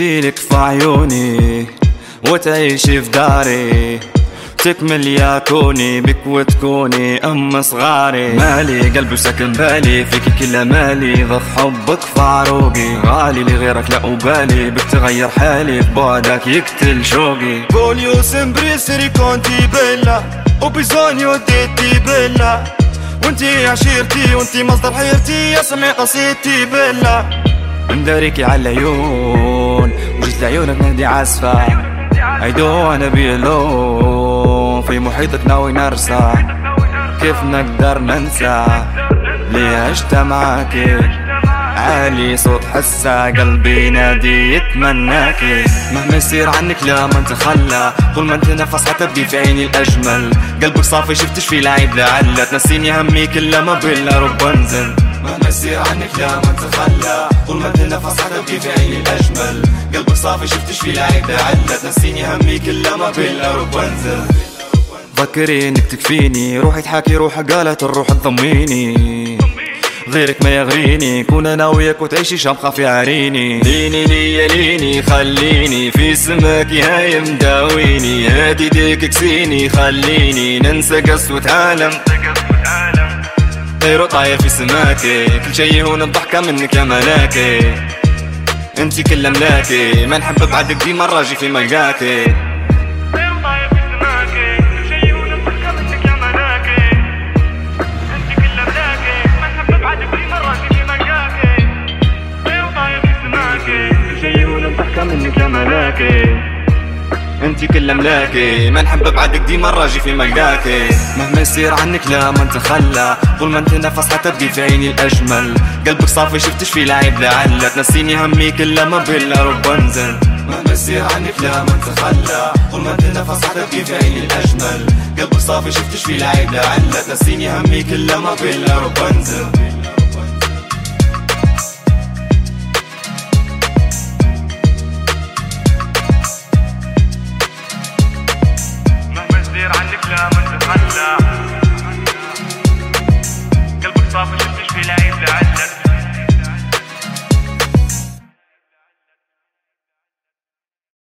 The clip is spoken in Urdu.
تمشيلك في عيوني وتعيشي في داري. تكمل يا كوني بك وتكوني ام صغاري. مالي قلبي ساكن بالي، فيك كل مالي. ضخ حبك في عروقي. غالي لغيرك لا أبالي. بك تغير حالي بعدك يقتل Shauqi. Voglio sempre essere con te bella Ho bisogno وانتي عشيرتي، وانتي مصدر حيرتي اسمعي قصيدتي بلا مداريكي على العيون وجيت لعيونك نهدي عزفة I don't wanna be alone في محيطك ناوي نرسى. كيف نقدر ننسى؟ ليه عشت معاكي عالي صوت حسة، قلبي نادي يتمناكي مهما يصير عنك لا ما نتخلى طول ما انت نفس حتبقي في عيني الأجمل. قلبك صافي، شفتش في لعيب لعلة تنسيني همي كل ما بلا رب انزل. مهما يصير عنك لا ما نتخلى طول ما انت نفس حتبقي في عيني الأجمل قلبك صافي، شفتش في لعيب لعلة تنسيني همي كل ما بلا رب انزل فكري انك تكفيني روحي تحاكي روحها قالت الروح تضميني. غيرك ما يغريني. كون انا وياك وتعيشي شمخة في عريني. ديني لي ليني، خليني. في سماك هاي مداويني هاتي ديك كسيني، خليني. ننسى قسوة عالم. طير طاير في سماكي كل شي هون الضحكة منك يا ملاكي انتي كل املاكي ما نحب بعدك دي مرة جي في ملقاكي طير منك يا ملاكي انت كل ملاكي انتي كل املاكي ما نحب بعدك دي مرة جي في ملقاكي مهما يصير عنك لا ما نتخلى. طول ما انت نفس حتبقي في عيني الاجمل قلبك صافي، شفتش في لعيب لعلة تنسيني همي كل ما بلا رب انزل. مهما يصير عنك لا ما نتخلى. طول ما انت نفس حتبقي في عيني الاجمل قلبك صافي، شفتش في لعيب لعلة تنسيني همي كل ما بلا رب انزل. مهما عنك لا